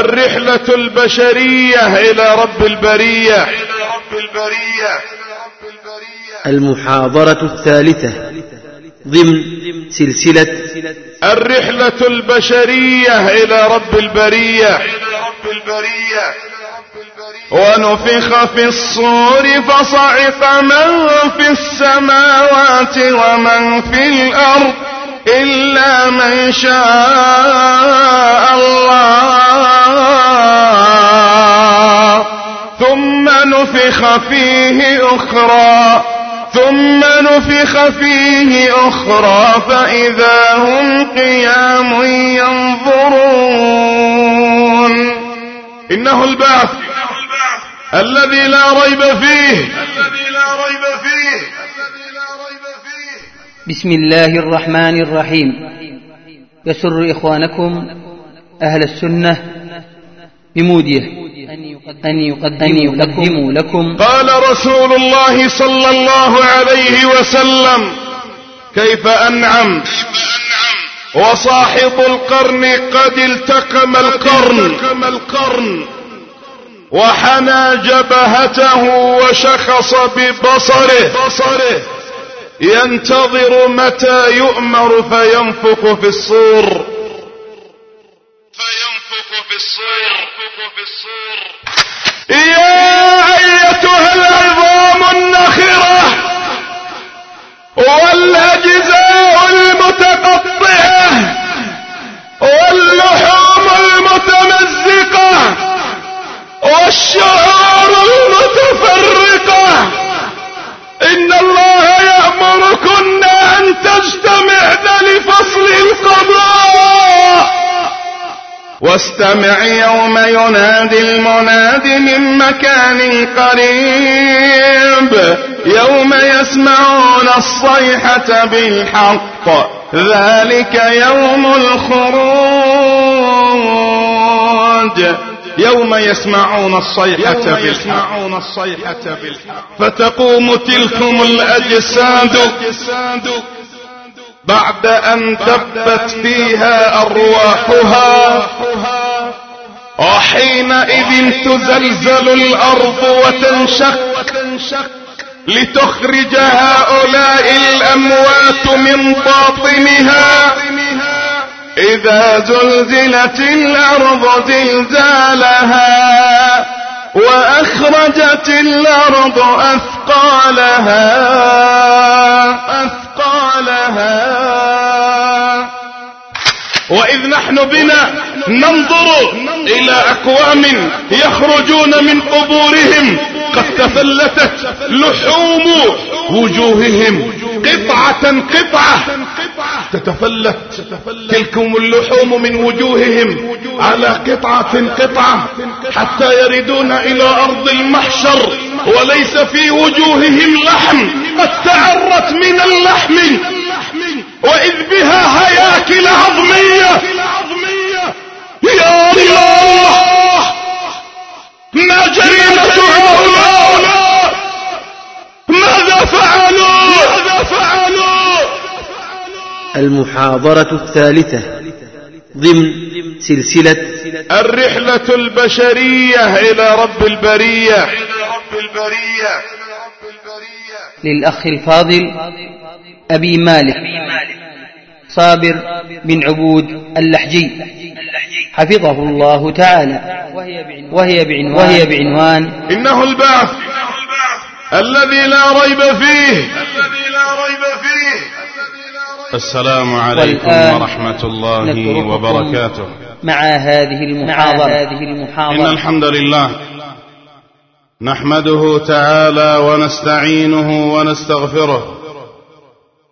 الرحلة البشرية إلى رب البرية. المحاضرة الثالثة ضمن سلسلة الرحلة البشرية إلى رب البرية. ونفخ في الصور فصعق من في السماوات ومن في الأرض. إلا من شاء الله. ثم نفخ فيه أخرى. ثم نفخ فيه أخرى. فإذا هم قيام ينظرون. إنه البعث. الذي لا ريب فيه. بسم الله الرحمن الرحيم. يسر إخوانكم أهل السنة بمودية. أن يقدموا لكم, لكم. قال رسول الله صلى الله عليه وسلم كيف أنعم؟ وصاحب القرن قد التقم القرن. وحنى جبهته وشخص ببصره. ينتظر متى يؤمر فينفخ في الصور. فينفخ في الصور. يا أيتها العظام النخرة والأجزاء المتقطعة واللحوم المتمزقة والشعور المتفرقة إن الله يأمركن أن تجتمعن لفصل القضاء. واستمع يوم ينادي المناد من مكان قريب. يوم يسمعون الصيحة بالحق. ذلك يوم الخروج. يوم يسمعون الصيحة يوم يسمعون الصيحة بالحق. فتقوم تلكم الأجساد بعد أن دبت فيها أرواحها. وحينئذ تزلزل الأرض وتنشق لتخرج هؤلاء الأموات من باطنها. إذا زلزلت الأرض زلزالها وأخرجت الأرض أثقالها أثقالها. وإذ نحن بنا ننظر إلى أقوام يخرجون من قبورهم قد تفلتت لحوم وجوههم قطعة قطعة تتفلت تلكم اللحوم من وجوههم على قطعة قطعة حتى يردون إلى أرض المحشر وليس في وجوههم لحم قد تعرت من اللحم وإذ بها هياكل عظمية يا الله ما جريمة هؤلاء ماذا فعلوا؟ ماذا فعلوا؟ المحاضرة الثالثة ضمن سلسلة الرحلة البشرية إلى رب البرية. للأخ الفاضل أبي مالك صابر بن عبود اللحجي حفظه الله تعالى وهي بعنوان, وهي بعنوان إنه البعث الذي لا ريب فيه السلام عليكم ورحمة الله وبركاته. مع هذه المحاضرة, هذه المحاضرة. إن الحمد لله نحمده تعالى ونستعينه ونستغفره.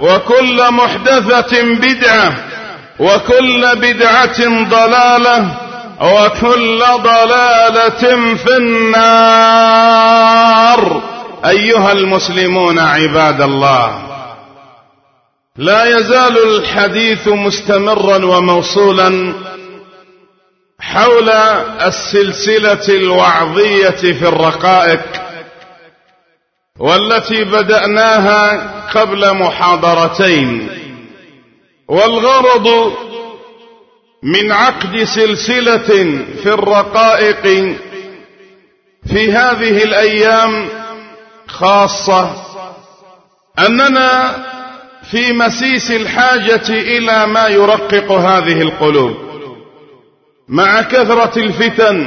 وكل محدثة بدعة وكل بدعة ضلالة وكل ضلالة في النار. أيها المسلمون عباد الله لا يزال الحديث مستمرا وموصولا حول السلسلة الوعظية في الرقائق. والتي بدأناها قبل محاضرتين. والغرض من عقد سلسلة في الرقائق في هذه الأيام خاصة أننا في مسيس الحاجة إلى ما يرقق هذه القلوب. مع كثرة الفتن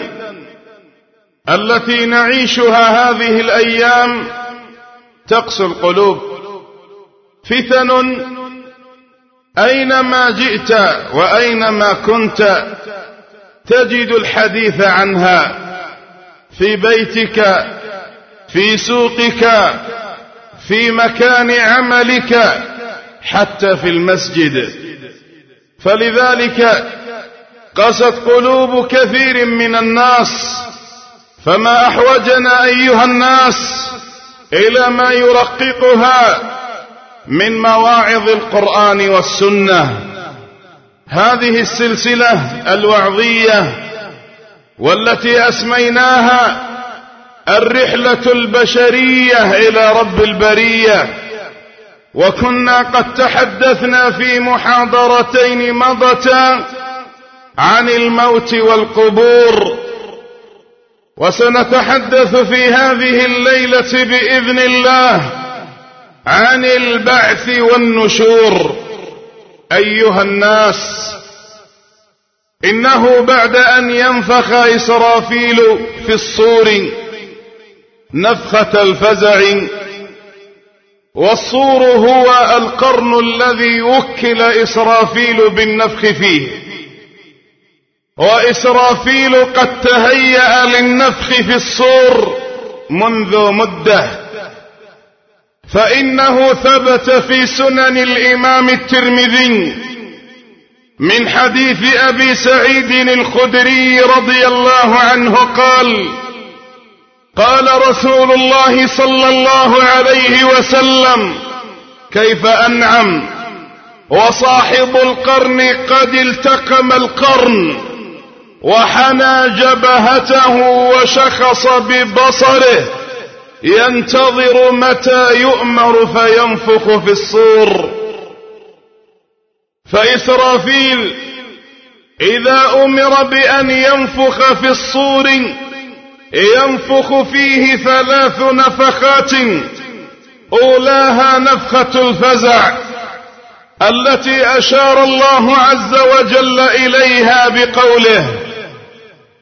التي نعيشها هذه الأيام تقسو القلوب. فتن أينما جئت وأينما كنت تجد الحديث عنها. في بيتك في سوقك في مكان عملك حتى في المسجد. فلذلك قست قلوب كثير من الناس فما أحوجنا أيها الناس إلى ما يرققها من مواعظ القرآن والسنة. هذه السلسلة الوعظية والتي أسميناها الرحلة البشرية إلى رب البرية. وكنا قد تحدثنا في محاضرتين مضتا عن الموت والقبور. وسنتحدث في هذه الليلة بإذن الله عن البعث والنشور. أيها الناس إنه بعد أن ينفخ إسرافيل في الصور نفخة الفزع والصور هو القرن الذي وكل إسرافيل بالنفخ فيه. وإسرافيل قد تهيأ للنفخ في الصور منذ مدة. فإنه ثبت في سنن الإمام الترمذي من حديث أبي سعيد الخدري رضي الله عنه قال قال رسول الله صلى الله عليه وسلم كيف أنعم؟ وصاحب القرن قد التقم القرن. وحنى جبهته وشخص ببصره. ينتظر متى يؤمر فينفخ في الصور. فإسرافيل إذا أمر بأن ينفخ في الصور ينفخ فيه ثلاث نفخات. أولاها نفخة الفزع التي أشار الله عز وجل إليها بقوله.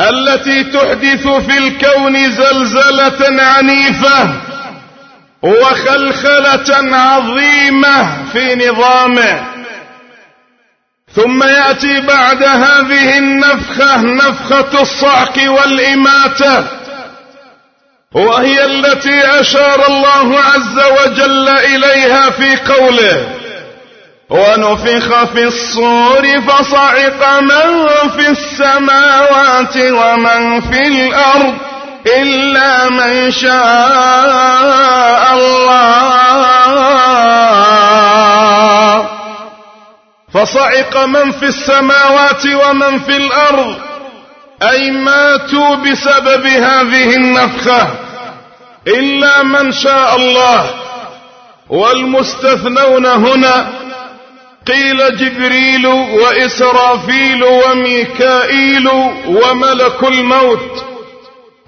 التي تحدث في الكون زلزلة عنيفة وخلخلة عظيمة في نظامه. ثم يأتي بعد هذه النفخة نفخة الصعق والإماتة وهي التي أشار الله عز وجل إليها في قوله ونفخ في الصور فصعق من في السماوات ومن في الأرض إلا من شاء الله. فصعق من في السماوات ومن في الأرض. أي ماتوا بسبب هذه النفخة. إلا من شاء الله. والمستثنون هنا قيل جبريل وإسرافيل وميكائيل وملك الموت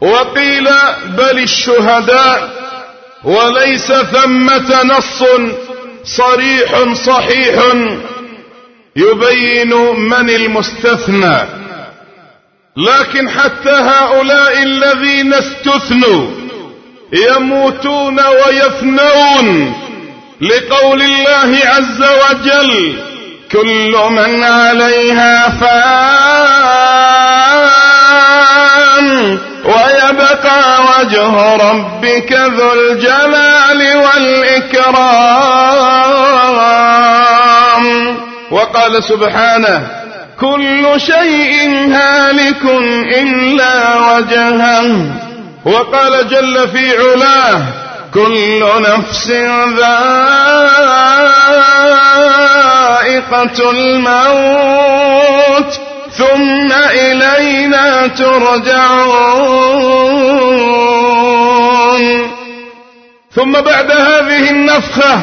وقيل بل الشهداء وليس ثمة نص صريح صحيح يبين من المستثنى. لكن حتى هؤلاء الذين استثنوا يموتون ويفنون لقول الله عز وجل كل من عليها فان ويبقى وجه ربك ذو الجلال والإكرام. وقال سبحانه كل شيء هالك إلا وجهه. وقال جل في علاه كل نفس ذائقة الموت ثم إلينا ترجعون. ثم بعد هذه النفخة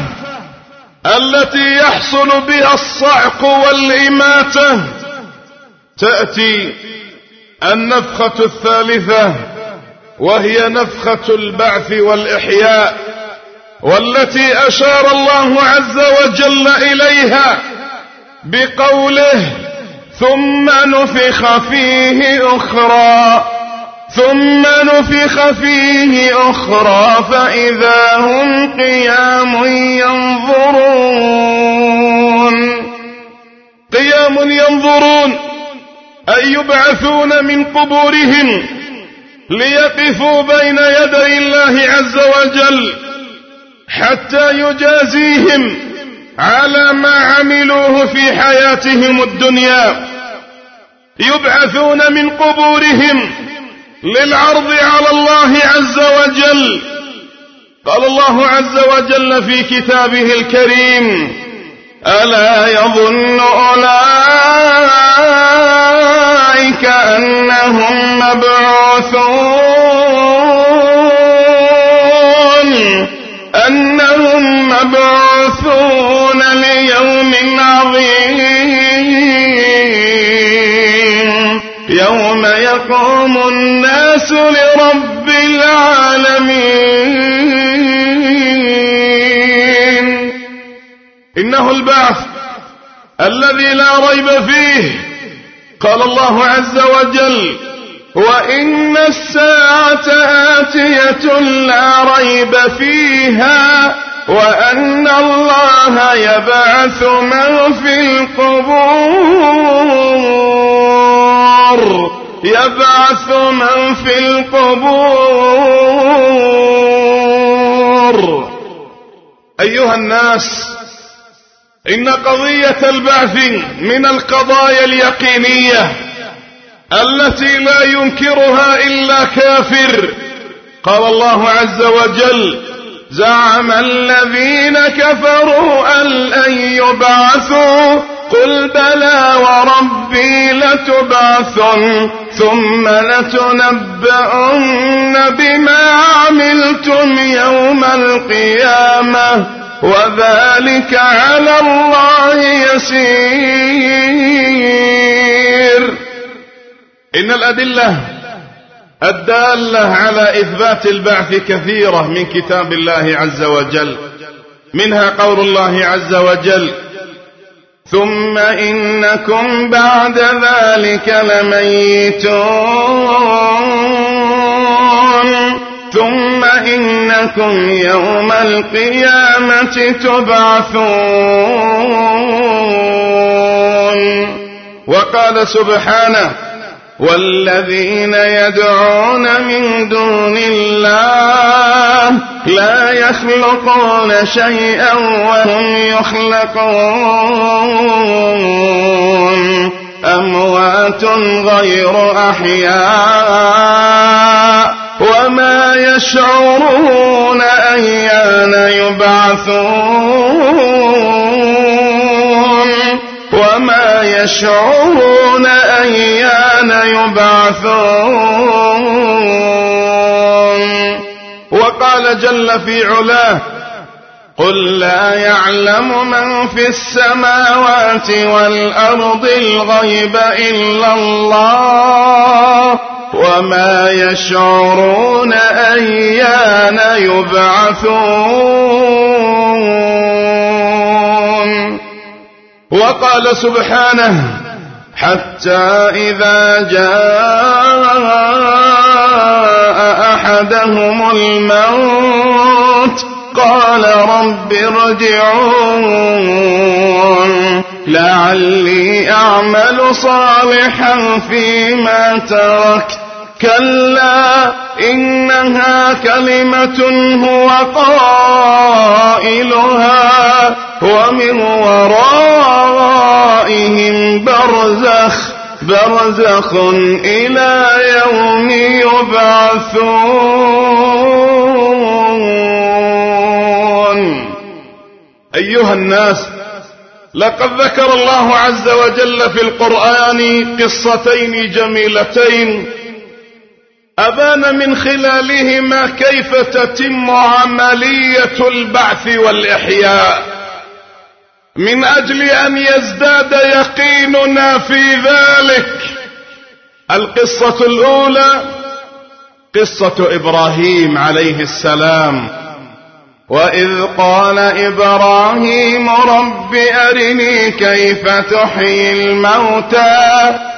التي يحصل بها الصعق والإماتة تأتي النفخة الثالثة. وهي نفخة البعث والإحياء والتي أشار الله عز وجل إليها بقوله ثم نفخ فيه أخرى ثم نفخ فيه أخرى فإذا هم قيام ينظرون. قيام ينظرون أي يبعثون من قبورهم ليقفوا بين يدي الله عز وجل حتى يجازيهم على ما عملوه في حياتهم الدنيا. يبعثون من قبورهم للعرض على الله عز وجل. قال الله عز وجل في كتابه الكريم ألا يظن أولئك أنهم مبعوثون أنهم مبعوثون ليوم عظيم. يوم يقوم الناس لرب العالمين. إنه البعث الذي لا ريب فيه قال الله عز وجل وإن الساعة آتية لا ريب فيها وأن الله يبعث من في القبور يبعث من في القبور. أيها الناس إن قضية البعث من القضايا اليقينية التي لا ينكرها إلا كافر. قال الله عز وجل زعم الذين كفروا أن لن يبعثوا. قل بلى وربي لتبعثن ثم لتنبؤن بما عملتم يوم القيامة. وذلك على الله يسير. إن الأدلة الدالة على إثبات البعث كثيرة من كتاب الله عز وجل منها قول الله عز وجل ثم إنكم بعد ذلك لميتون. ثم إنكم يوم القيامة تبعثون. وقال سبحانه والذين يدعون من دون الله لا يخلقون شيئا وهم يخلقون. أموات غير أحياء. وما يشعرون أيان يبعثون. وما يشعرون أيان يبعثون. وقال جل في علاه قل لا يعلم من في السماوات والأرض الغيب إلا الله. وما يشعرون أيان يبعثون. وقال سبحانه حتى إذا جاء أحدهم الموت قال رب ارجعون. لعلي أعمل صالحا فيما تركت. كلا إنها كلمة هو قائلها ومن ورائهم برزخ برزخ إلى يوم يبعثون. أيها الناس لقد ذكر الله عز وجل في القرآن قصتين جميلتين أبان من خلالهما كيف تتم عملية البعث والإحياء؟ من أجل أن يزداد يقيننا في ذلك. القصة الأولى قصة إبراهيم عليه السلام. وإذ قال إبراهيم رب أرني كيف تحيي الموتى؟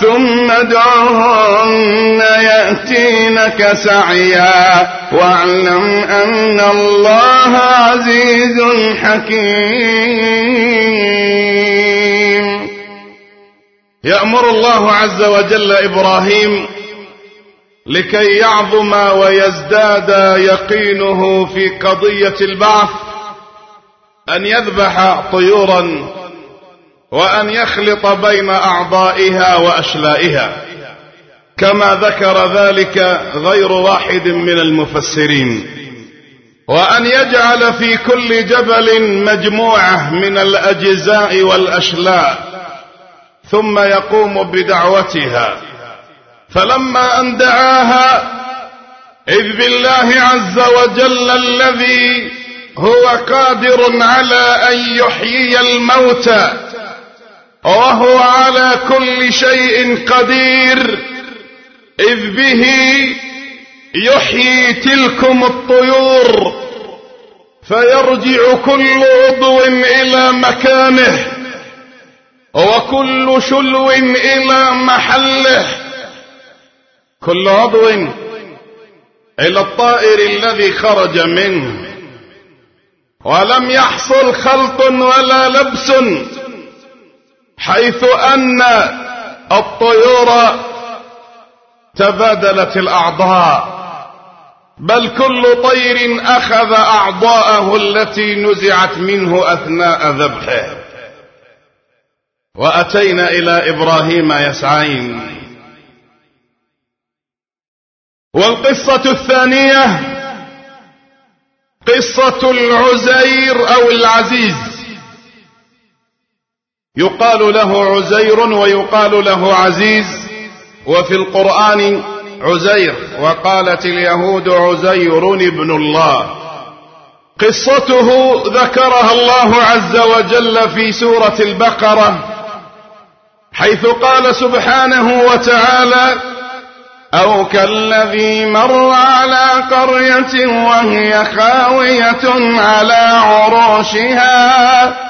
ثم ادعهن يأتينك سعيا. واعلم أن الله عزيز حكيم. يأمر الله عز وجل إبراهيم لكي يعظم ويزداد يقينه في قضية البعث أن يذبح طيورا وأن يخلط بين أعضائها وأشلائها كما ذكر ذلك غير واحد من المفسرين. وأن يجعل في كل جبل مجموعة من الأجزاء والأشلاء ثم يقوم بدعوتها. فلما أن دعاها إذ بالله عز وجل الذي هو قادر على أن يحيي الموتى وهو على كل شيء قدير. إذ به يحيي تلكم الطيور فيرجع كل عضو إلى مكانه وكل شلو إلى محله. كل عضو إلى الطائر الذي خرج منه. ولم يحصل خلط ولا لبس. حيث أن الطيور تبادلت الأعضاء. بل كل طير أخذ أعضاءه التي نزعت منه أثناء ذبحه. وأتينا إلى إبراهيم يسعين. والقصة الثانية قصة العزير أو العزيز. يقال له عزير ويقال له عزيز وفي القرآن عزير وقالت اليهود عزير ابن الله. قصته ذكرها الله عز وجل في سورة البقرة حيث قال سبحانه وتعالى أو كالذي مر على قرية وهي خاوية على عروشها.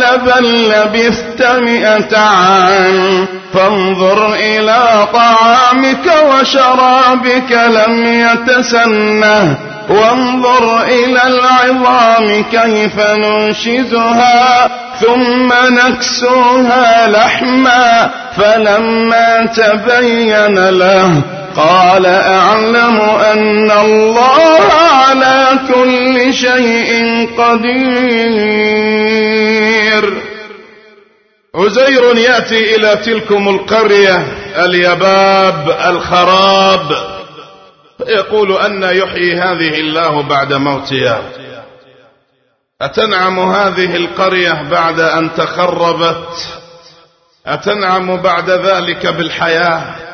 بل لبثت مئة عام. فانظر إلى طعامك وشرابك لم يتسنه. وانظر إلى العظام كيف ننشزها. ثم نكسوها لحما. فلما تبين له قال أعلم أن الله على كل شيء قدير. عزير يأتي إلى تلكم القرية اليباب الخراب. يقول أن يحيي هذه الله بعد موتها. أتنعم هذه القرية بعد أن تخربت؟ أتنعم بعد ذلك بالحياة؟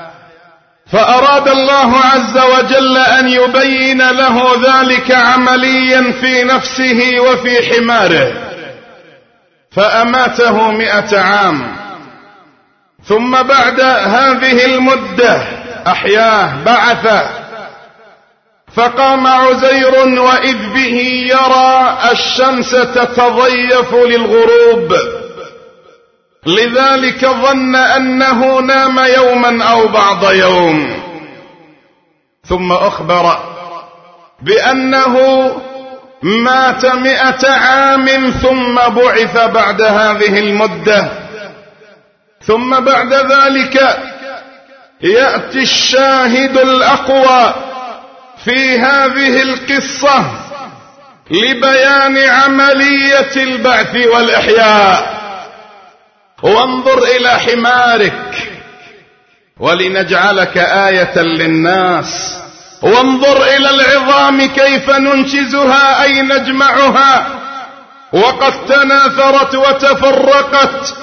فأراد الله عز وجل أن يبين له ذلك عمليا في نفسه وفي حماره. فأماته مئة عام. ثم بعد هذه المدة أحياه بعثه فقام عزير وإذ به يرى الشمس تتضيف للغروب. لذلك ظن أنه نام يوما أو بعض يوم. ثم أخبر بأنه مات مئة عام ثم بعث بعد هذه المدة. ثم بعد ذلك يأتي الشاهد الأقوى في هذه القصة لبيان عملية البعث والإحياء. وانظر إلى حمارك ولنجعلك آية للناس. وانظر إلى العظام كيف ننشزها أي نجمعها. وقد تناثرت وتفرقت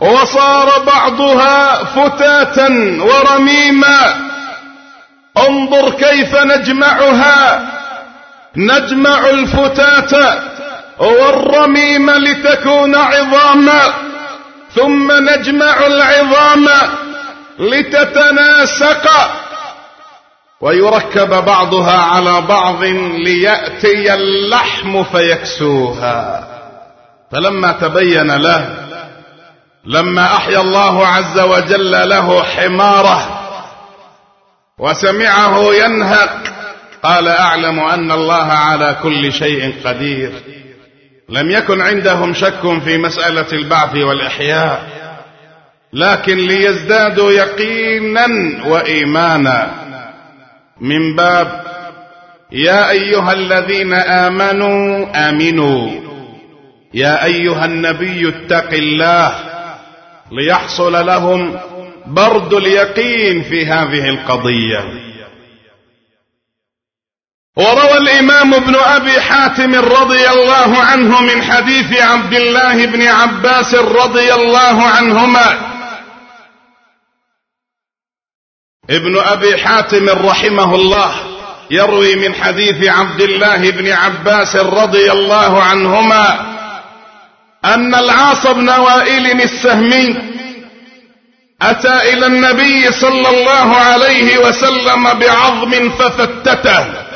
وصار بعضها فتاتا ورميما. انظر كيف نجمعها. نجمع الفتاة والرميم لتكون عظاما. ثم نجمع العظام لتتناسق ويركب بعضها على بعض ليأتي اللحم فيكسوها. فلما تبين له لما أحيا الله عز وجل له حماره وسمعه ينهق قال أعلم أن الله على كل شيء قدير. لم يكن عندهم شك في مسألة البعث والإحياء لكن ليزدادوا يقينا وإيمانا. من باب يا أيها الذين آمنوا آمنوا. يا أيها النبي اتق الله ليحصل لهم برد اليقين في هذه القضية. وروى الإمام ابن أبي حاتم رضي الله عنه من حديث عبد الله بن عباس رضي الله عنهما. ابن أبي حاتم رحمه الله يروي من حديث عبد الله بن عباس رضي الله عنهما أن العاص بن وائل السهمي أتى إلى النبي صلى الله عليه وسلم بعظم ففتته.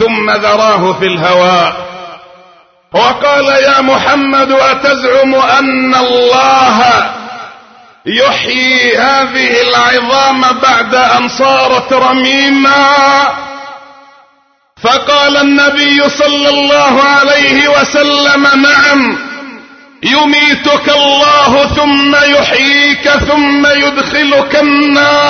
ثم ذراه في الهواء. وقال يا محمد أتزعم أن الله يحيي هذه العظام بعد أن صارت رميما. فقال النبي صلى الله عليه وسلم نعم يميتك الله ثم يحييك ثم يدخلك النار.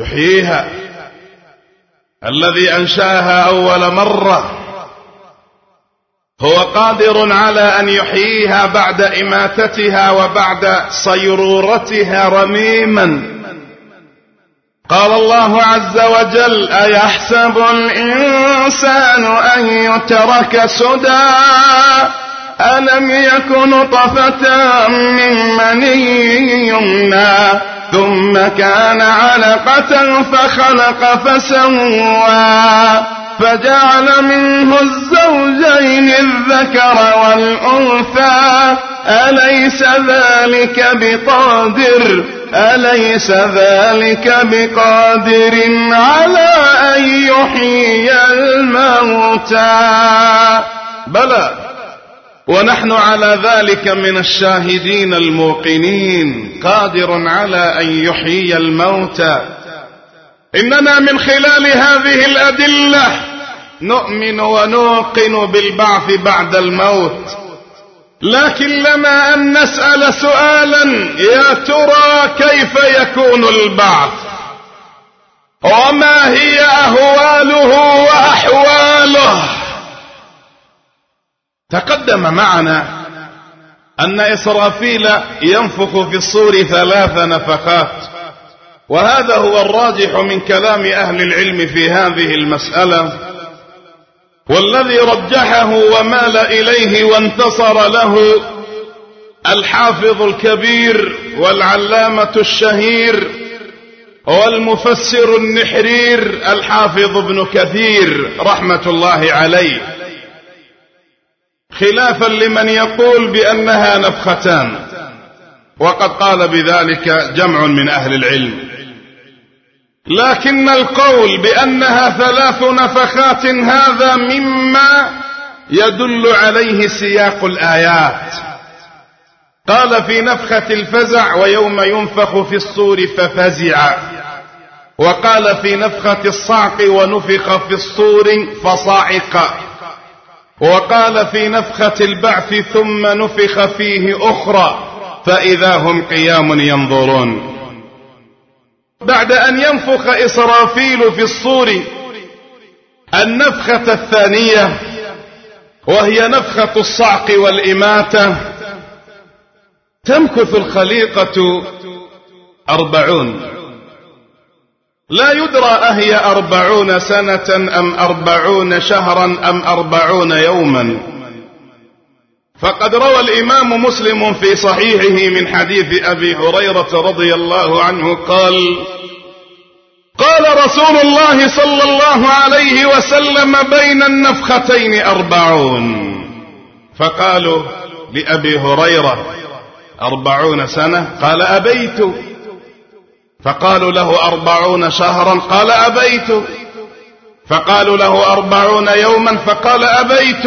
يحييها. الذي أنشأها أول مرة. هو قادر على أن يحييها بعد إماتتها وبعد صيرورتها رميما. قال الله عز وجل أيحسب الإنسان أن يترك سدى؟ ألم يكن طفة من مني يمنى؟ ثم كان علقة فخلق فسوى فجعل منه الزوجين الذكر والأنثى. أليس ذلك بقادر؟ أليس ذلك بقادر على أن يحيي الموتى؟ بلى! ونحن على ذلك من الشاهدين الموقنين. قادر على أن يحيي الموتى. إننا من خلال هذه الأدلة نؤمن ونوقن بالبعث بعد الموت. لكن لنا أن نسأل سؤالا يا ترى كيف يكون البعث؟ وما هي أهواله وأحواله؟ تقدم معنا أن إسرافيل ينفخ في الصور ثلاث نفخات وهذا هو الراجح من كلام أهل العلم في هذه المسألة. والذي رجحه ومال إليه وانتصر له الحافظ الكبير والعلامة الشهير والمفسر النحرير الحافظ ابن كثير رحمة الله عليه. خلافا لمن يقول بأنها نفختان. وقد قال بذلك جمع من أهل العلم. لكن القول بأنها ثلاث نفخات هذا مما يدل عليه سياق الآيات. قال في نفخة الفزع ويوم ينفخ في الصور ففزع. وقال في نفخة الصعق ونفخ في الصور فصعق وقال في نفخة البعث ثم نفخ فيه أخرى فإذا هم قيام ينظرون. بعد أن ينفخ إسرافيل في الصور النفخة الثانية وهي نفخة الصعق والإماتة تمكث الخليقة أربعون. لا يدرى أهي أربعون سنة أم أربعون شهرا أم أربعون يوما. فقد روى الإمام مسلم في صحيحه من حديث أبي هريرة رضي الله عنه قال قال رسول الله صلى الله عليه وسلم بين النفختين أربعون. فقالوا لأبي هريرة أربعون سنة؟ قال أبيت. فقالوا له أربعون شهرا قال أبيت. فقالوا له أربعون يوما فقال أبيت.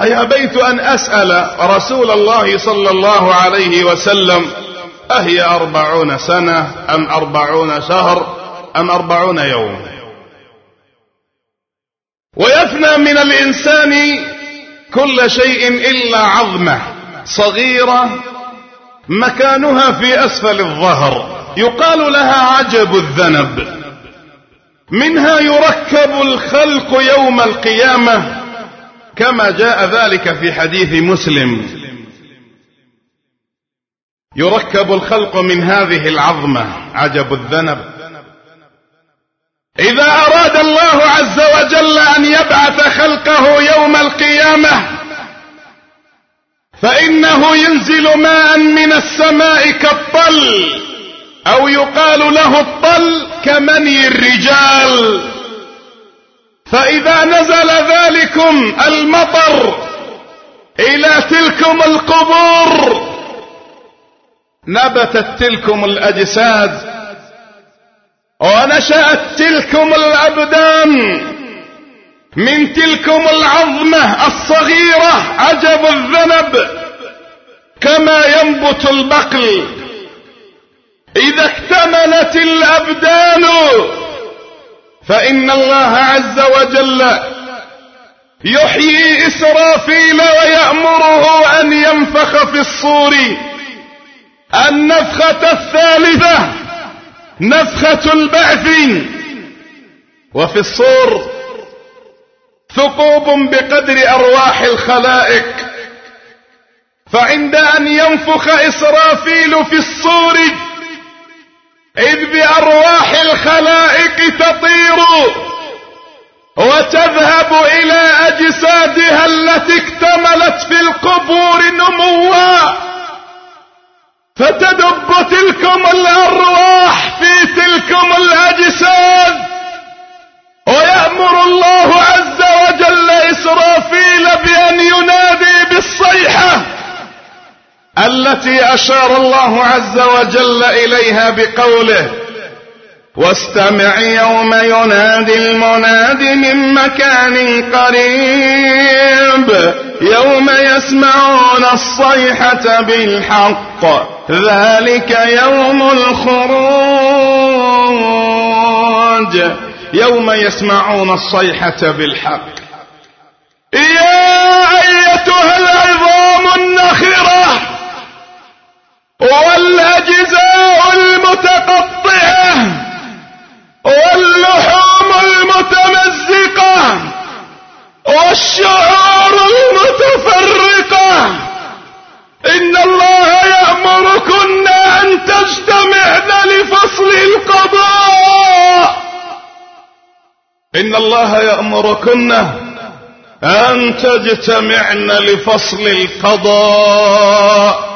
أي أبيت أن أسأل رسول الله صلى الله عليه وسلم أهي أربعون سنة أم أربعون شهر أم أربعون يوم؟ ويفنى من الإنسان كل شيء إلا عظمة صغيرة مكانها في أسفل الظهر. يقال لها عجب الذنب. منها يركب الخلق يوم القيامة كما جاء ذلك في حديث مسلم. يركب الخلق من هذه العظمة عجب الذنب. إذا أراد الله عز وجل أن يبعث خلقه يوم القيامة فإنه ينزل ماء من السماء كالطل. أو يقال له الطل كمني الرجال. فإذا نزل ذلكم المطر إلى تلكم القبور. نبتت تلكم الأجساد ونشأت تلكم الأبدان. من تلكم العظمة الصغيرة عجب الذنب كما ينبت البقل. إذا اكتملت الأبدان فإن الله عز وجل يحيي إسرافيل ويأمره أن ينفخ في الصور. النفخة الثالثة نفخة البعث. وفي الصور ثقوب بقدر أرواح الخلائق. فعند أن ينفخ إسرافيل في الصور إذ بأرواح الخلائق تطير وتذهب إلى أجسادها التي اكتملت في القبور نموا. فتدب تلكم الأرواح في تلكم الأجساد. ويأمر الله عز وجل إسرافيل بأن ينادي بالصيحة التي أشار الله عز وجل إليها بقوله واستمع يوم ينادي المناد من مكان قريب يوم يسمعون الصيحة بالحق ذلك يوم الخروج يوم يسمعون الصيحة بالحق. يا أيتها العظام النخرة! والأجزاء المتقطعة واللحوم المتمزقة والشعور المتفرقة إن الله يأمركن أن تجتمعن لفصل القضاء. إن الله يأمركن أن تجتمعن لفصل القضاء.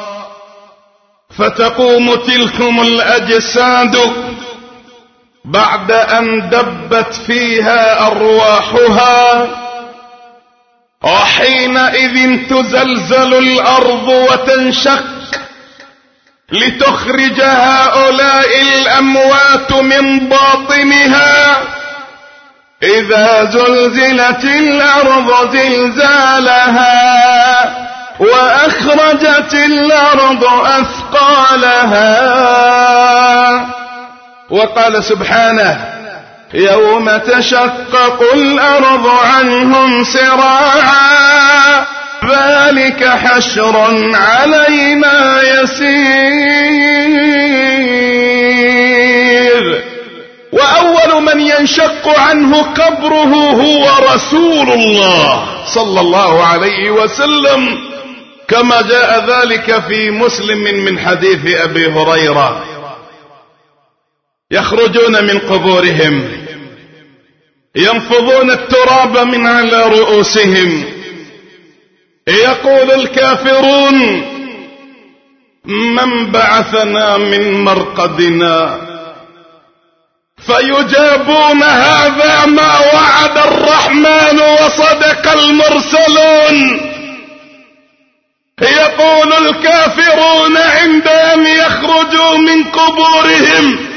فتقوم تلكم الأجساد بعد أن دبت فيها أرواحها وحينئذ تزلزل الأرض وتنشق لتخرج هؤلاء الأموات من باطنها. إذا زلزلت الأرض زلزالها وأخرجت الأرض أثقالها. وقال سبحانه يوم تشقق الأرض عنهم سراعا ذلك حشر علينا يسير. وأول من ينشق عنه قبره هو رسول الله صلى الله عليه وسلم. كما جاء ذلك في مسلم من حديث أبي هريرة. يخرجون من قبورهم. ينفضون التراب من على رؤوسهم. يقول الكافرون من بعثنا من مرقدنا؟ فيجابون هذا ما وعد الرحمن وصدق المرسلون. يقول الكافرون عند أن يخرجوا من قبورهم.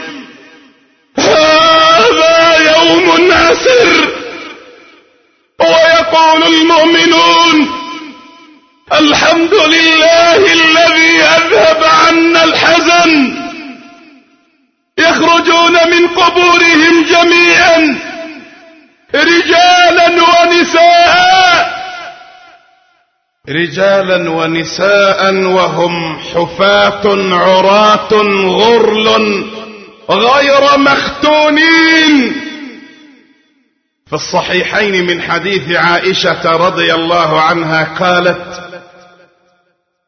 هذا يوم عسر ويقول المؤمنون الحمد لله الذي أذهب عنا الحزن. يخرجون من قبورهم جميعا رجالا ونساء. رجالا ونساء وهم حفاة عراة غرل غير مختونين. في الصحيحين من حديث عائشة رضي الله عنها قالت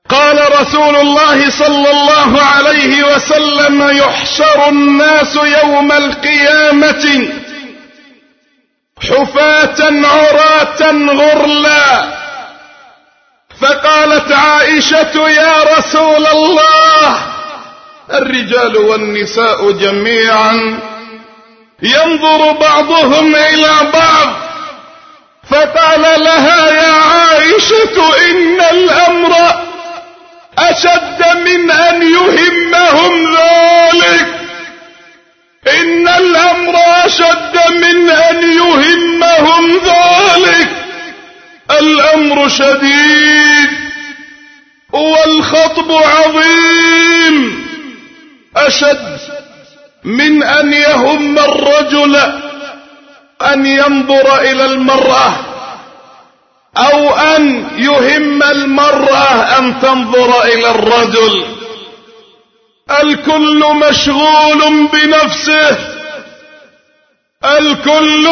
قال رسول الله صلى الله عليه وسلم يحشر الناس يوم القيامة حفاة عراة غرلا. فقالت عائشة يا رسول الله الرجال والنساء جميعا ينظر بعضهم إلى بعض فقال لها يا عائشة إن الأمر أشد من أن يهمهم ذلك إن الأمر أشد من أن يهمهم ذلك. والأمر شديد والخطب عظيم. أشد من أن يهم الرجل أن ينظر إلى المرأة أو أن يهم المرأة أن تنظر إلى الرجل. الكل مشغول بنفسه. الكل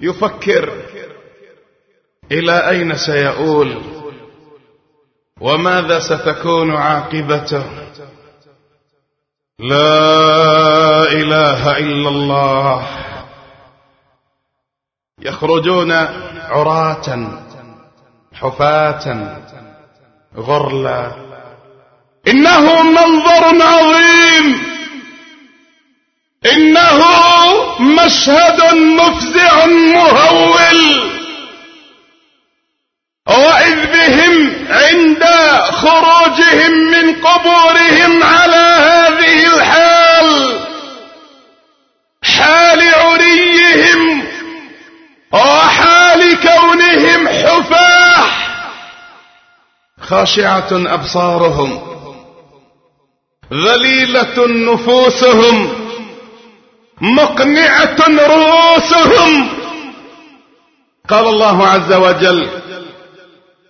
يفكر. إلى أين سيؤول؟ وماذا ستكون عاقبته؟ لا إله إلا الله. يخرجون عراة حفاة غرلا. إنه منظر عظيم. إنه مشهد مفزع مهول. وإذ بهم عند خروجهم من قبورهم على هذه الحال. حال عريهم وحال كونهم حفاة. خاشعة أبصارهم ذليلة نفوسهم مقنعة رؤوسهم. قال الله عز وجل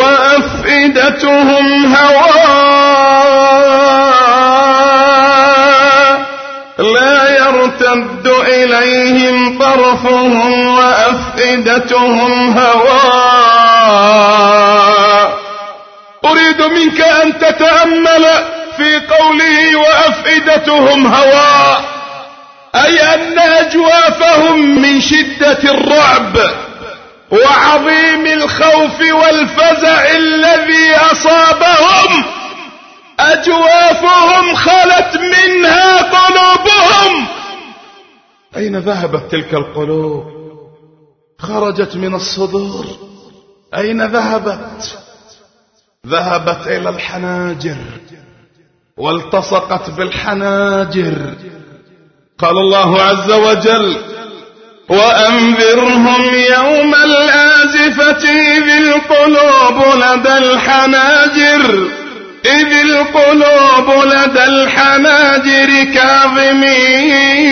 وأفئدتهم هواء لا يرتد إليهم طرفهم وأفئدتهم هواء أريد منك أن تتأمل في قوله وأفئدتهم هواء أي أن أجوافهم من شدة الرعب وعظيم الخوف والفزع الذي أصابهم أجوافهم خلت منها قلوبهم. أين ذهبت تلك القلوب؟ خرجت من الصدور. أين ذهبت؟ ذهبت إلى الحناجر والتصقت بالحناجر. قال الله عز وجل وأنذرهم يوم الآزفة إذ القلوب لدى الحناجر. إذ القلوب لدى الحناجر كاظمين.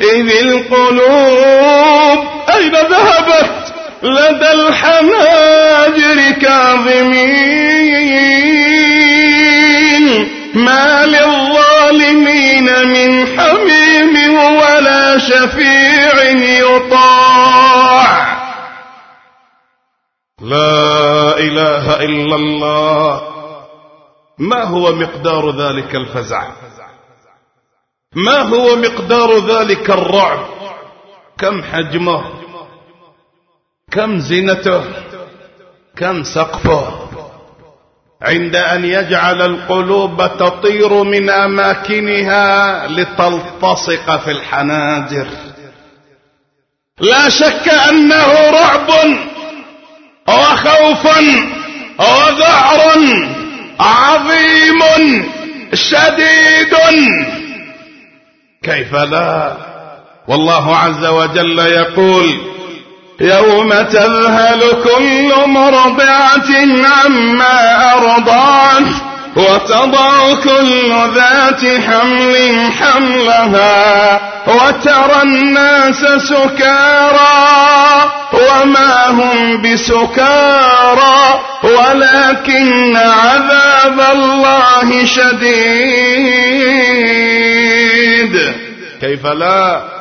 إذ القلوب أين ذهبت؟ لدى الحناجر كاظمين. ما للظالمين من شفيع يطاع. لا إله إلا الله. ما هو مقدار ذلك الفزع؟ ما هو مقدار ذلك الرعب؟ كم حجمه؟ كم زينته؟ كم سقفه؟ عند أن يجعل القلوب تطير من أماكنها لتلتصق في الحناجر. لا شك أنه رعب وخوف وذعر عظيم شديد. كيف لا؟ والله عز وجل يقول يوم تذهل كل مرضعة عما أرضعت وتضع كل ذات حمل حملها وترى الناس سكارى وما هم بسكارى ولكن عذاب الله شديد. كيف لا؟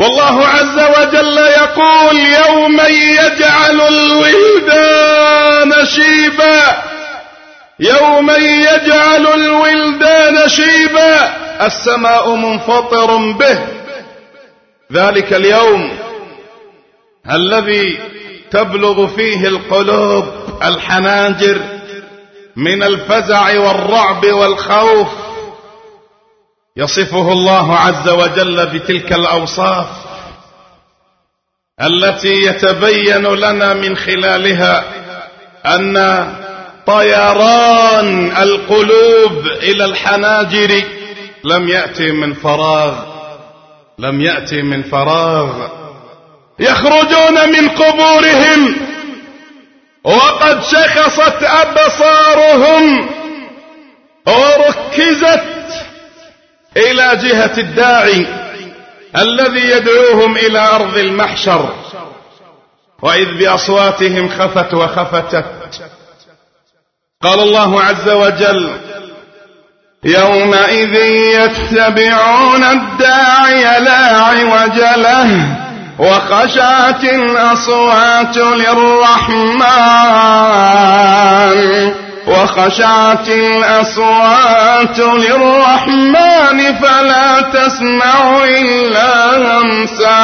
والله عز وجل يقول يوم يجعل الولدان شيبا. يوم يجعل الولدان شيبا. السماء منفطر به. ذلك اليوم الذي تبلغ فيه القلوب الحناجر من الفزع والرعب والخوف يصفه الله عز وجل بتلك الأوصاف التي يتبين لنا من خلالها أن طيران القلوب إلى الحناجر لم يأتي من فراغ لم يأتي من فراغ. يخرجون من قبورهم وقد شخصت أبصارهم وركزت إلى جهة الداعي الذي يدعوهم إلى أرض المحشر. وإذ بأصواتهم خفت وخفتت. قال الله عز وجل يومئذ يتبعون الداعي لا عوج له وخشعت الأصوات للرحمن. وخشعت الأصوات للرحمن فلا تسمع إلا همسا.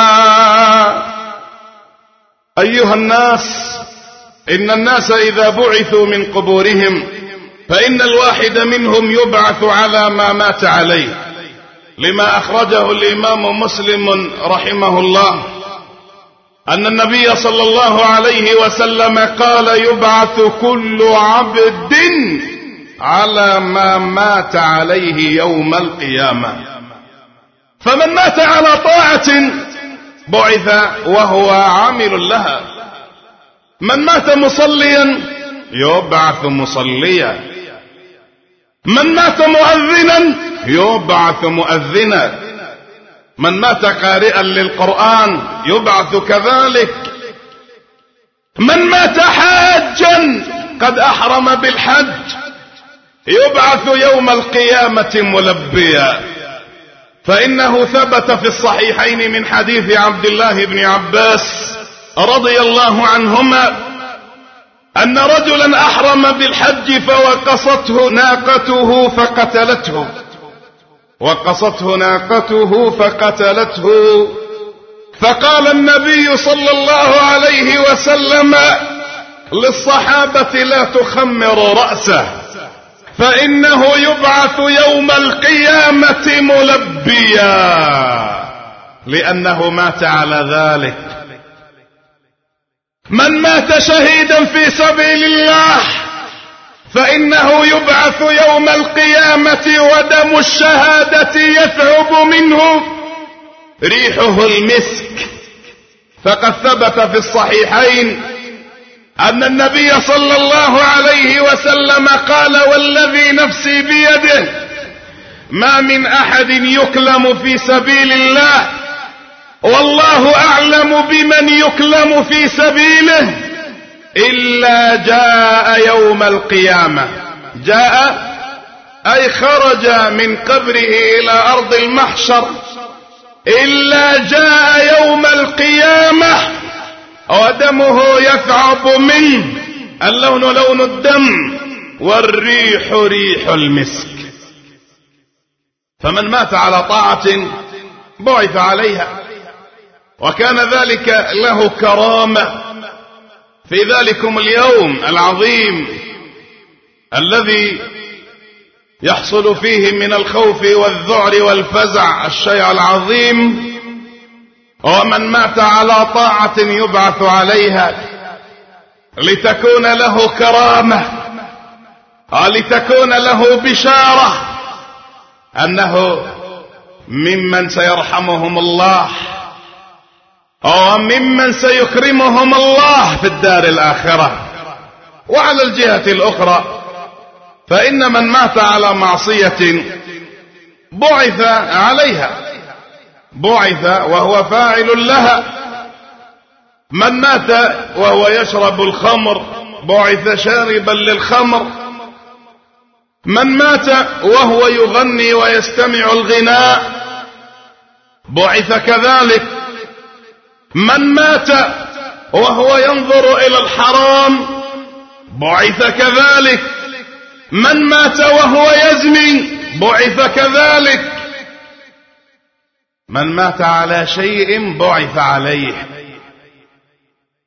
أيها الناس إن الناس إذا بعثوا من قبورهم فإن الواحد منهم يبعث على ما مات عليه. لما أخرجه الإمام مسلم رحمه الله أن النبي صلى الله عليه وسلم قال يبعث كل عبد على ما مات عليه يوم القيامة. فمن مات على طاعة بعث وهو عامل لها. من مات مصليا يبعث مصليا. من مات مؤذنا يبعث مؤذنا. من مات قارئا للقرآن يبعث كذلك. من مات حاجا قد أحرم بالحج يبعث يوم القيامة ملبيا. فإنه ثبت في الصحيحين من حديث عبد الله بن عباس رضي الله عنهما أن رجلا أحرم بالحج فوقصته ناقته فقتلته. وقصته ناقته فقتلته. فقال النبي صلى الله عليه وسلم للصحابة لا تخمر رأسه فإنه يبعث يوم القيامة ملبيا لأنه مات على ذلك. من مات شهيدا في سبيل الله فإنه يبعث يوم القيامة ودم الشهادة يثعب منه. ريحه المسك. فقد ثبت في الصحيحين أن النبي صلى الله عليه وسلم قال والذي نفسي بيده ما من أحد يكلم في سبيل الله والله أعلم بمن يكلم في سبيله. إلا جاء يوم القيامة. جاء أي خرج من قبره إلى أرض المحشر. إلا جاء يوم القيامة ودمه يثعب منه. اللون لون الدم والريح ريح المسك. فمن مات على طاعة بعث عليها. وكان ذلك له كرامة. في ذلكم اليوم العظيم الذي يحصل فيه من الخوف والذعر والفزع الشيء العظيم ومن مات على طاعة يبعث عليها لتكون له كرامة لتكون له بشارة أنه ممن سيرحمهم الله. وممن سيكرمهم الله في الدار الآخرة وعلى الجهة الأخرى. فإن من مات على معصية بعث عليها بعث وهو فاعل لها. من مات وهو يشرب الخمر بعث شاربا للخمر. من مات وهو يغني ويستمع الغناء بعث كذلك. من مات وهو ينظر إلى الحرام بعث كذلك. من مات وهو يزني بعث كذلك. من مات على شيء بعث عليه.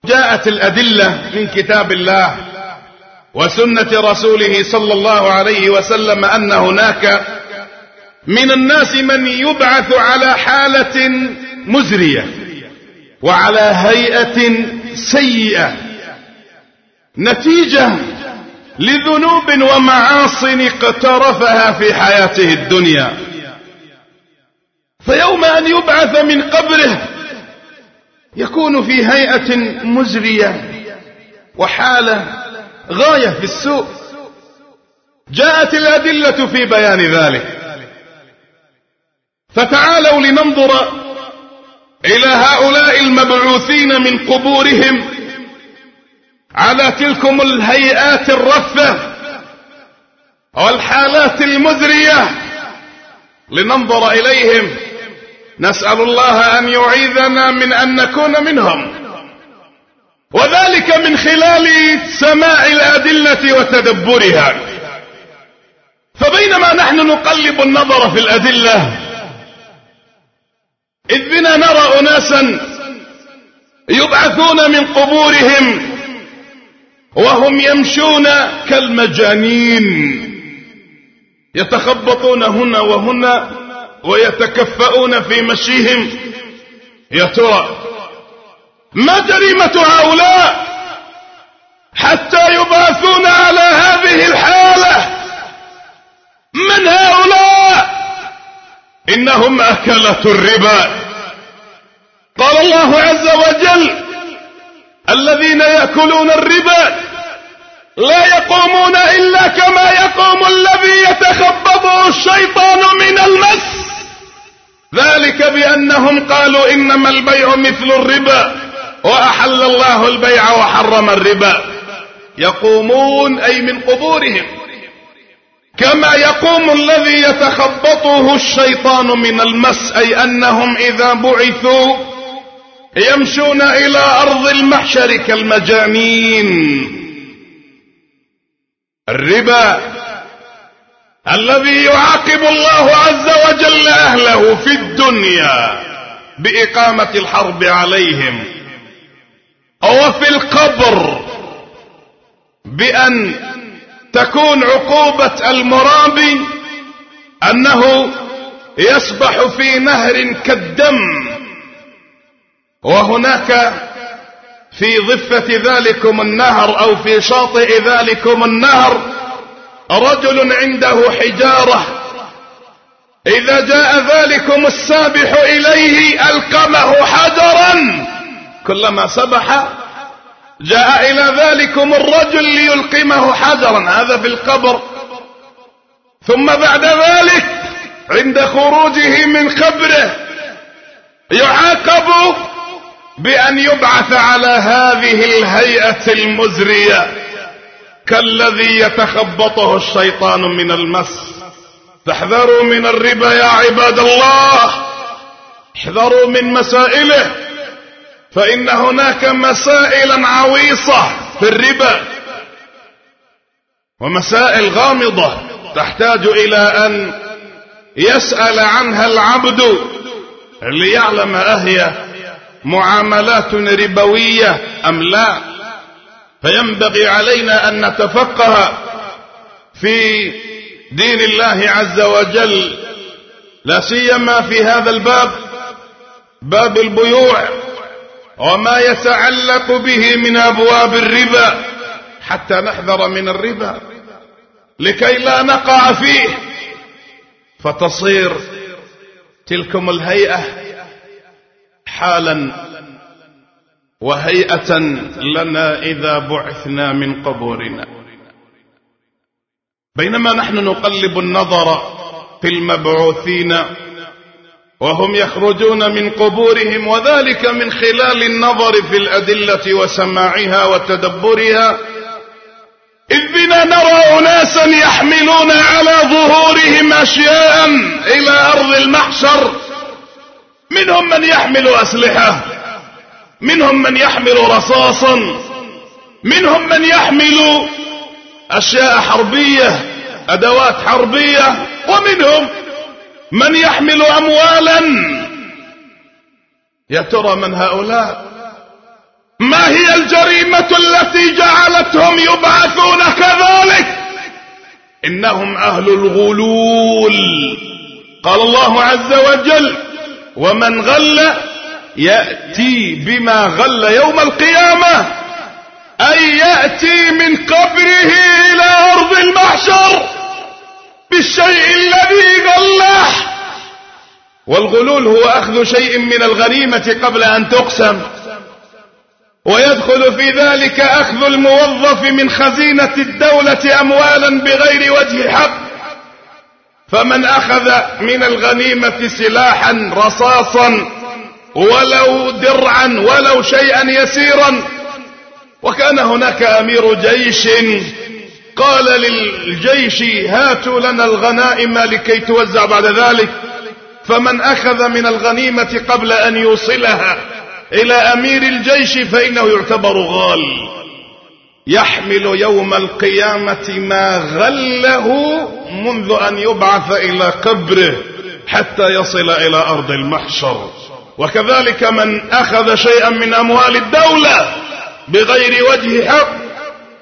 جاءت الأدلة من كتاب الله وسنة رسوله صلى الله عليه وسلم أن هناك من الناس من يبعث على حالة مزرية. وعلى هيئة سيئة. نتيجة لذنوب ومعاص اقترفها في حياته الدنيا. فيوم أن يبعث من قبره يكون في هيئة مزرية وحالة غاية في السوء. جاءت الأدلة في بيان ذلك. فتعالوا لننظر إلى هؤلاء المبعوثين من قبورهم. على تلكم الهيئات الرفة والحالات المزرية لننظر إليهم. نسأل الله أن يعيذنا من أن نكون منهم. وذلك من خلال سماع الأدلة وتدبرها. فبينما نحن نقلب النظر في الأدلة إذ بنا نرى أناسا يبعثون من قبورهم وهم يمشون كالمجانين يتخبطون هنا وهنا ويتكفؤون في مشيهم. يا ترى ما جريمة هؤلاء حتى يبعثون على هذه الحالة؟ من هؤلاء؟ إنهم أكلة الربا. قال الله عز وجل الذين يأكلون الربا لا يقومون إلا كما يقوم الذي يتخبطه الشيطان من المس. ذلك بأنهم قالوا إنما البيع مثل الربا وأحل الله البيع وحرم الربا. يقومون أي من قبورهم. كما يقوم الذي يتخبطه الشيطان من المس أي أنهم إذا بعثوا يمشون إلى أرض المحشر كالمجانين. الربا الذي يعاقب الله عز وجل أهله في الدنيا بإقامة الحرب عليهم وفي القبر بأن تكون عقوبة المرابي أنه يسبح في نهر كالدم وهناك في ضفة ذلكم النهر أو في شاطئ ذلكم النهر رجل عنده حجارة. إذا جاء ذلكم السابح إليه ألقمه حجرا كلما سبح جاء إلى ذلكم الرجل ليلقمه حجرا هذا في القبر. ثم بعد ذلك عند خروجه من قبره يعاقب بأن يبعث على هذه الهيئة المزرية كالذي يتخبطه الشيطان من المس. فاحذروا من الربا يا عباد الله احذروا من مسائله. فإن هناك مسائل عويصة في الربا ومسائل غامضة تحتاج إلى أن يسأل عنها العبد ليعلم أهي معاملات ربوية أم لا. فينبغي علينا أن نتفقه في دين الله عز وجل لا سيما في هذا الباب باب البيوع. وما يتعلق به من أبواب الربا حتى نحذر من الربا لكي لا نقع فيه. فتصير تلكم الهيئة حالا وهيئة لنا إذا بعثنا من قبورنا. بينما نحن نقلب النظر في المبعوثين وهم يخرجون من قبورهم وذلك من خلال النظر في الأدلة وسماعها وتدبرها. إذ بنا نرى أناسا يحملون على ظهورهم أشياء إلى أرض المحشر. منهم من يحمل أسلحة منهم من يحمل رصاصا منهم من يحمل أشياء حربية أدوات حربية ومنهم من يحمل أموالا؟ يا ترى من هؤلاء؟ ما هي الجريمة التي جعلتهم يبعثون كذلك؟ إنهم أهل الغلول. قال الله عز وجل ومن غل يأتي بما غل يوم القيامة. أي يأتي من قبره إلى أرض المحشر. بالشيء الذي غله والغلول هو أخذ شيء من الغنيمة قبل أن تقسم. ويدخل في ذلك أخذ الموظف من خزينة الدولة أموالا بغير وجه حق. فمن أخذ من الغنيمة سلاحا رصاصا ولو درعا ولو شيئا يسيرا. وكان هناك أمير جيش قال للجيش هاتوا لنا الغنائم لكي توزع بعد ذلك فمن أخذ من الغنيمة قبل أن يوصلها إلى أمير الجيش فإنه يعتبر غال. يحمل يوم القيامة ما غله منذ أن يبعث إلى قبره حتى يصل إلى أرض المحشر. وكذلك من أخذ شيئا من أموال الدولة بغير وجه حق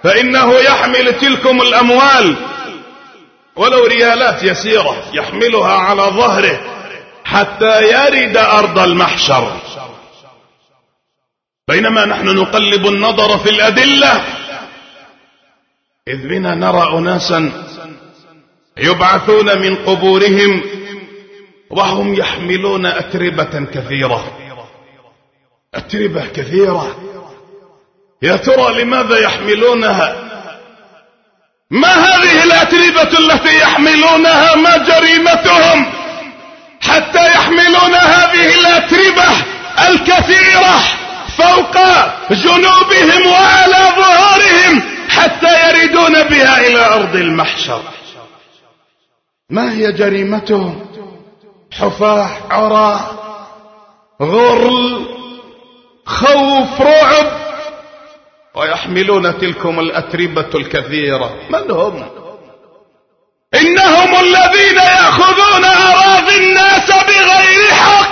فإنه يحمل تلكم الأموال. ولو ريالات يسيرة يحملها على ظهره حتى يرد أرض المحشر. بينما نحن نقلب النظر في الأدلة. إذ بنا نرى أناسا يبعثون من قبورهم وهم يحملون أتربة كثيرة. أتربة كثيرة. يا ترى لماذا يحملونها؟ ما هذه الأتربة التي يحملونها؟ ما جريمتهم؟ حتى يحملون هذه الأتربة الكثيرة فوق جنوبهم وعلى ظهورهم حتى يردون بها إلى أرض المحشر. ما هي جريمتهم؟ حفاة عراء غرل خوف رعب. ويحملون تلكم الأتربة الكثيرة. من هم؟ إنهم الذين يأخذون أراضي الناس بغير حق.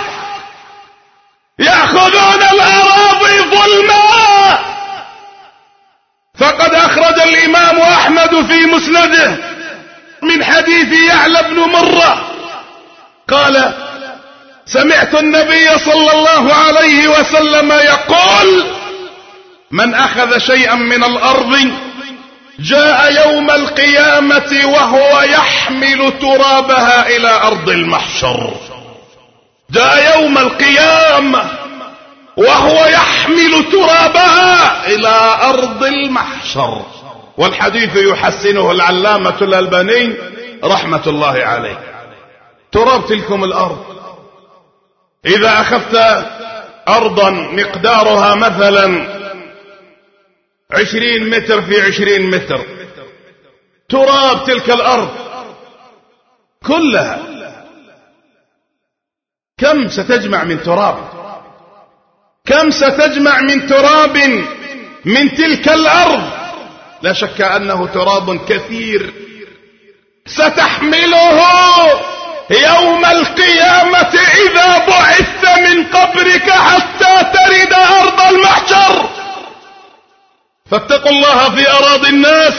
يأخذون الأراضي ظلما. فقد أخرج الإمام أحمد في مسنده من حديث يعلى بن مرة. قال سمعت النبي صلى الله عليه وسلم يقول من أخذ شيئا من الأرض جاء يوم القيامة وهو يحمل ترابها إلى أرض المحشر. جاء يوم القيامة وهو يحمل ترابها إلى أرض المحشر. والحديث يحسنه العلامة الألباني رحمة الله عليه. تراب تلكم الأرض. إذا أخذت أرضا مقدارها مثلا عشرين متر في عشرين متر. تراب تلك الأرض. كلها. كم ستجمع من تراب؟ كم ستجمع من تراب من تلك الأرض؟ لا شك أنه تراب كثير. ستحمله يوم القيامة إذا بعثت من قبرك ترد أرض المحشر فاتقوا الله في أراضي الناس.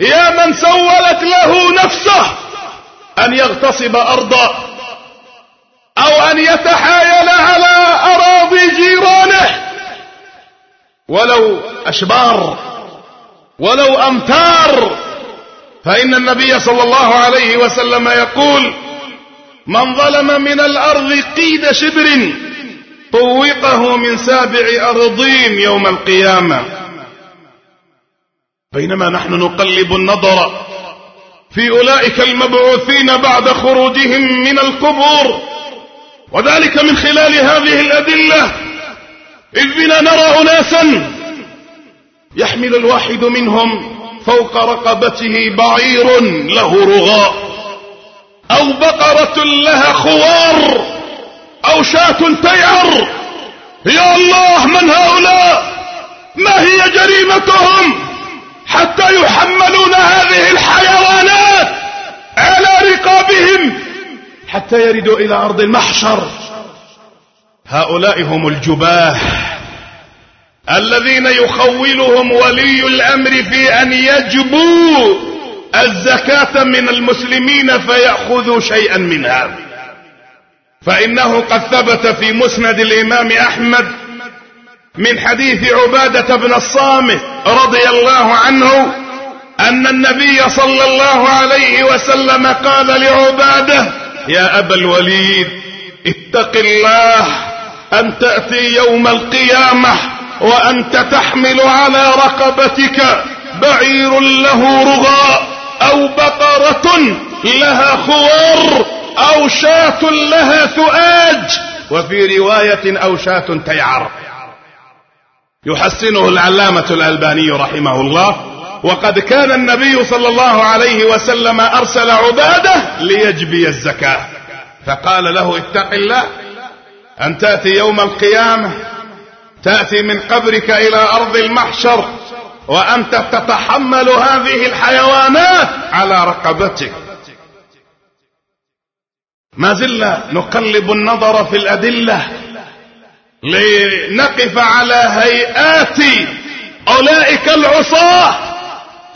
يا من سولت له نفسه أن يغتصب أرضا أو أن يتحايل على أراضي جيرانه. ولو أشبار ولو أمتار. فإن النبي صلى الله عليه وسلم يقول من ظلم من الأرض قيد شبر طوقه من سابع أرضين يوم القيامة. بينما نحن نقلب النظر في أولئك المبعوثين بعد خروجهم من القبور. وذلك من خلال هذه الأدلة. إذ بنا نرى أناسا يحمل الواحد منهم فوق رقبته بعير له رغاء أو بقرة لها خوار. أو شاة تيعر يا الله من هؤلاء؟ ما هي جريمتهم حتى يحملون هذه الحيوانات على رقابهم حتى يردوا إلى أرض المحشر؟ هؤلاء هم الجباه الذين يخولهم ولي الأمر في أن يجبوا الزكاة من المسلمين فيأخذوا شيئا منها. فإنه قد ثبت في مسند الإمام أحمد من حديث عبادة بن الصامت رضي الله عنه أن النبي صلى الله عليه وسلم قال لعبادة يا أبا الوليد اتق الله أن تأتي يوم القيامة وأنت تحمل على رقبتك بعير له رغاء أو بقرة لها خوار أو شاة لها ثؤاج وفي رواية أو شاة تيعر يحسنه العلامة الألباني رحمه الله. وقد كان النبي صلى الله عليه وسلم أرسل عبادة ليجبي الزكاة. فقال له اتق الله. أن تأتي يوم القيامة. تأتي من قبرك إلى أرض المحشر. وأنت تتحمل هذه الحيوانات على رقبتك. ما زلنا نقلب النظر في الأدلة لنقف على هيئات أولئك العصاة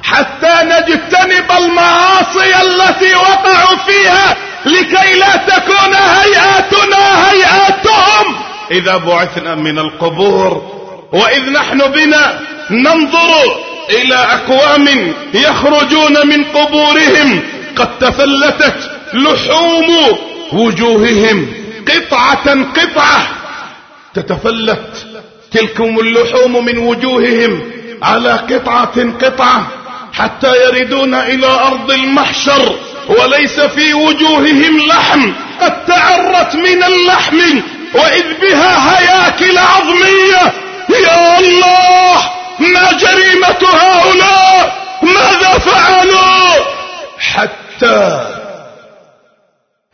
حتى نجتنب المعاصي التي وقعوا فيها لكي لا تكون هيئاتنا هيئاتهم. إذا بعثنا من القبور وإذ نحن بنا ننظر إلى أقوام يخرجون من قبورهم قد تفلتت لحوم وجوههم قطعة قطعة. تتفلت تلكم اللحوم من وجوههم على قطعة قطعة حتى يردون إلى أرض المحشر وليس في وجوههم لحم. قد تعرت من اللحم وإذ بها هياكل عظمية يا الله ما جريمة هؤلاء؟ ماذا فعلوا؟ حتى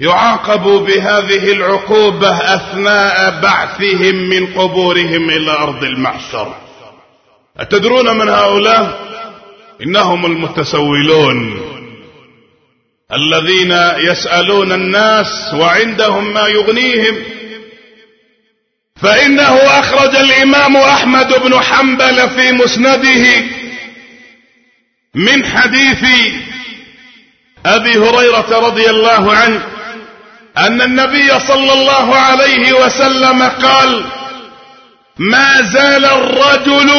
يعاقبوا بهذه العقوبة أثناء بعثهم من قبورهم إلى أرض المحشر أتدرون من هؤلاء؟ إنهم المتسولون. الذين يسألون الناس وعندهم ما يغنيهم. فإنه أخرج الإمام أحمد بن حنبل في مسنده من حديث أبي هريرة رضي الله عنه أن النبي صلى الله عليه وسلم قال ما زال الرجل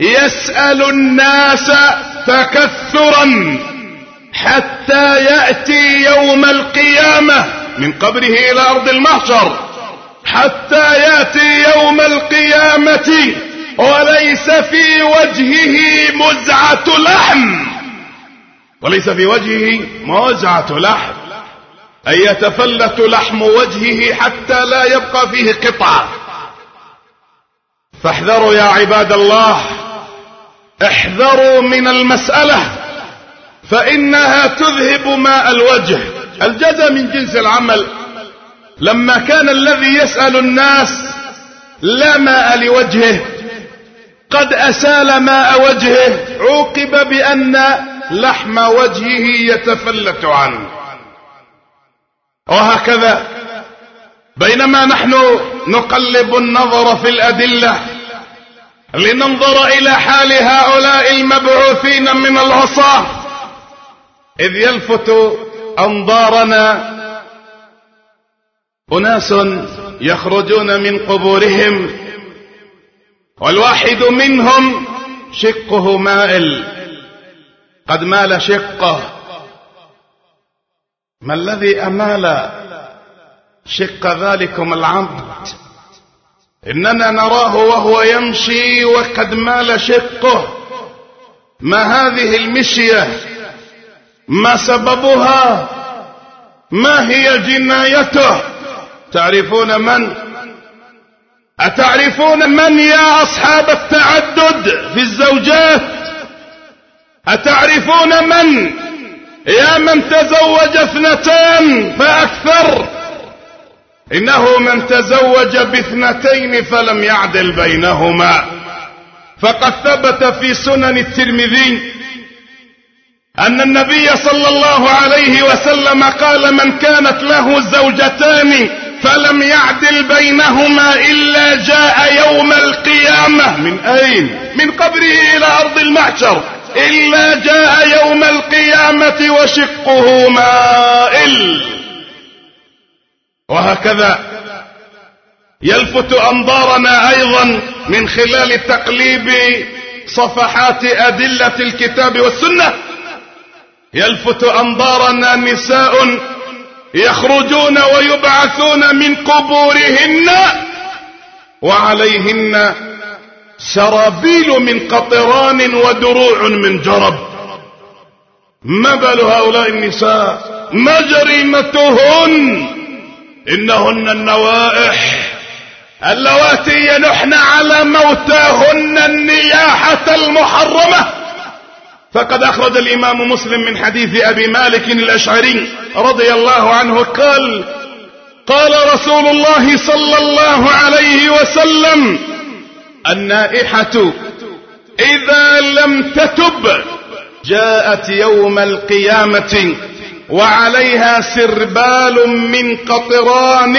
يسأل الناس تكثرا حتى يأتي يوم القيامة من قبره إلى أرض المحشر حتى يأتي يوم القيامة وليس في وجهه مزعة لحم. وليس في وجهه مزعة لحم. أن يتفلت لحم وجهه حتى لا يبقى فيه قطعة فاحذروا يا عباد الله احذروا من المسألة فإنها تذهب ماء الوجه. الجزاء من جنس العمل لما كان الذي يسأل الناس لا ماء لوجهه قد أسال ماء وجهه عوقب بأن لحم وجهه يتفلت عنه. وهكذا. بينما نحن نقلب النظر في الأدلة لننظر إلى حال هؤلاء المبعوثين من العصاة إذ يلفت أنظارنا أناس يخرجون من قبورهم والواحد منهم شقه مائل قد مال شقه. ما الذي أمال شق ذلكم العبد؟ إننا نراه وهو يمشي وقد مال شقه. ما هذه المشية؟ ما سببها؟ ما هي جنايته؟ تعرفون من؟ أتعرفون من يا أصحاب التعدد في الزوجات؟ أتعرفون من؟ يا من تزوج اثنتان فأكثر. إنه من تزوج باثنتين فلم يعدل بينهما. فقد ثبت في سنن الترمذي أن النبي صلى الله عليه وسلم قال من كانت له زوجتان فلم يعدل بينهما إلا جاء يوم القيامة. من أين؟ من قبره إلى أرض المحشر إلا جاء يوم القيامة وشقه مائل. وهكذا يلفت أنظارنا أيضا من خلال تقليب صفحات أدلة الكتاب والسنة. يلفت أنظارنا نساء يخرجون ويبعثون من قبورهن وعليهن سرابيل من قطران ودروع من جرب. ما بال هؤلاء النساء؟ ما جريمتهن؟ إنهن النوائح اللواتي ينحن على موتاهن النياحة المحرمة. فقد أخرج الإمام مسلم من حديث أبي مالك الأشعري رضي الله عنه قال قال رسول الله صلى الله عليه وسلم النائحة إذا لم تتب جاءت يوم القيامة وعليها سربال من قطران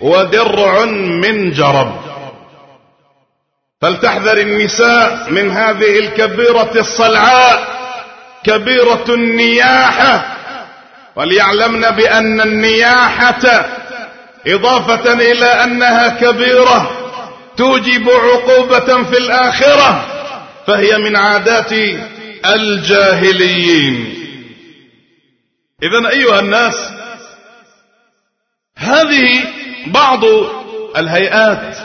ودرع من جرب. فلتحذر النساء من هذه الكبيرة الصلعاء كبيرة النياحة وليعلمن بأن النياحة إضافة إلى أنها كبيرة. توجب عقوبة في الآخرة فهي من عادات الجاهليين. إذا أيها الناس هذه بعض الهيئات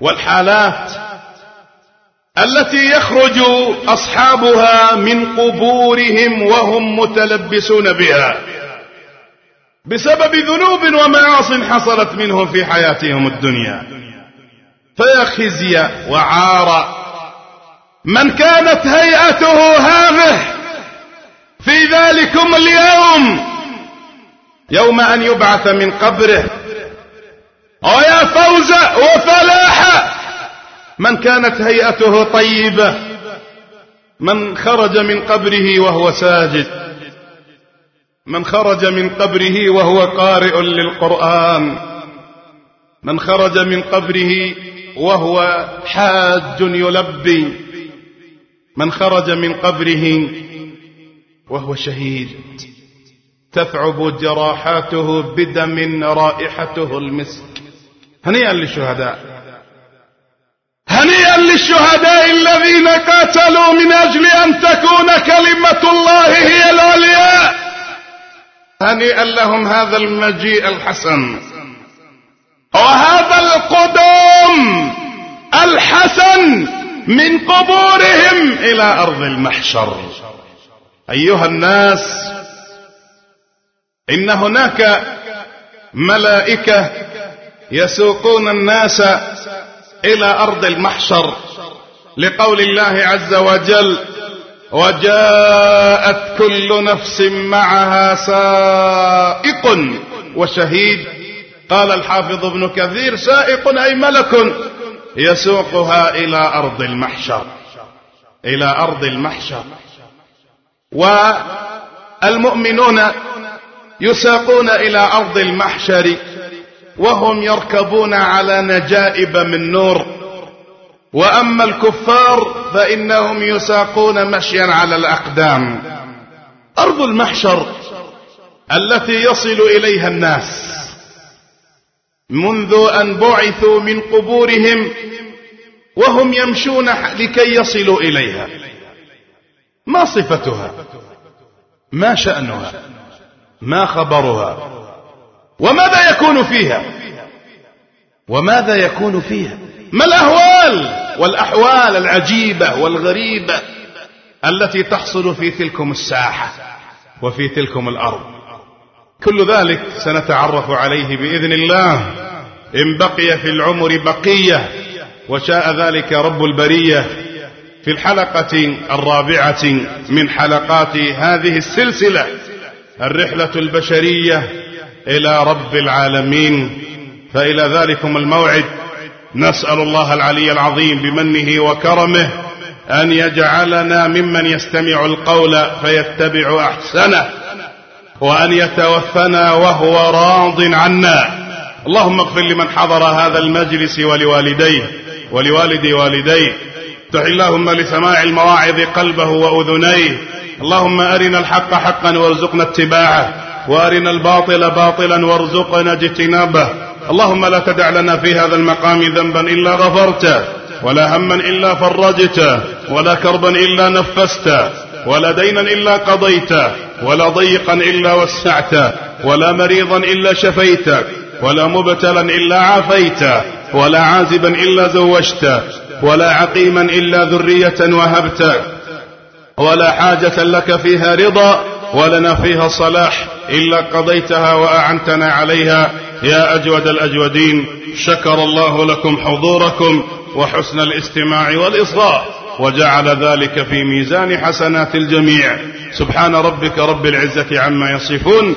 والحالات التي يخرج أصحابها من قبورهم وهم متلبسون بها بسبب ذنوب ومعاص حصلت منهم في حياتهم الدنيا. فيا خزي وعار. من كانت هيئته هذه؟ في ذلكم اليوم. يوم أن يبعث من قبره. ويا فوز وفلاح. من كانت هيئته طيبة؟ من خرج من قبره وهو ساجد. من خرج من قبره وهو قارئ للقرآن. من خرج من قبره وهو حاج يلبي. من خرج من قبره وهو شهيد. تثعب جراحاته بدم رائحته المسك. هنيئا للشهداء. هنيئا للشهداء الذين قاتلوا من أجل أن تكون كلمة الله هي العليا. هنيئا لهم هذا المجيء الحسن. وهذا القدوم الحسن من قبورهم إلى أرض المحشر. أيها الناس إن هناك ملائكة يسوقون الناس إلى أرض المحشر لقول الله عز وجل وجاءت كل نفس معها سائق وشهيد قال الحافظ ابن كثير سائق أي ملك يسوقها إلى أرض المحشر إلى أرض المحشر. والمؤمنون يساقون إلى أرض المحشر وهم يركبون على نجائب من نور. وأما الكفار فإنهم يساقون مشيا على الأقدام. أرض المحشر التي يصل إليها الناس. منذ أن بعثوا من قبورهم وهم يمشون لكي يصلوا إليها. ما صفتها؟ ما شأنها؟ ما خبرها؟ وماذا يكون فيها؟ وماذا يكون فيها؟ ما الأهوال والأحوال العجيبة والغريبة التي تحصل في تلكم الساحة وفي تلكم الأرض؟ كل ذلك سنتعرف عليه بإذن الله. إن بقي في العمر بقية وشاء ذلك رب البرية في الحلقة الرابعة من حلقات هذه السلسلة الرحلة البشرية إلى رب العالمين. فإلى ذلكم الموعد. نسأل الله العلي العظيم بمنه وكرمه أن يجعلنا ممن يستمع القول فيتبع أحسنه وأن يتوفنا وهو راض عنا. اللهم اغفر لمن حضر هذا المجلس ولوالديه ولوالدي والديه. افتح اللهم لسماع المواعظ قلبه وأذنيه. اللهم أرنا الحق حقا وارزقنا اتباعه وأرنا الباطل باطلا وارزقنا اجتنابه. اللهم لا تدع لنا في هذا المقام ذنبا إلا غفرته ولا هما إلا فرجته ولا كربا إلا نفسته ولا دينا إلا قضيته ولا ضيقا إلا وسعته ولا مريضا إلا شفيته. ولا مبتلا إلا عافيته ولا عازبا إلا زوجته ولا عقيما إلا ذرية وهبته ولا حاجة لك فيها رضا ولنا فيها صلاح إلا قضيتها وأعنتنا عليها. يا أجود الأجودين شكر الله لكم حضوركم وحسن الاستماع والإصغاء وجعل ذلك في ميزان حسنات الجميع. سبحان ربك رب العزة عما يصفون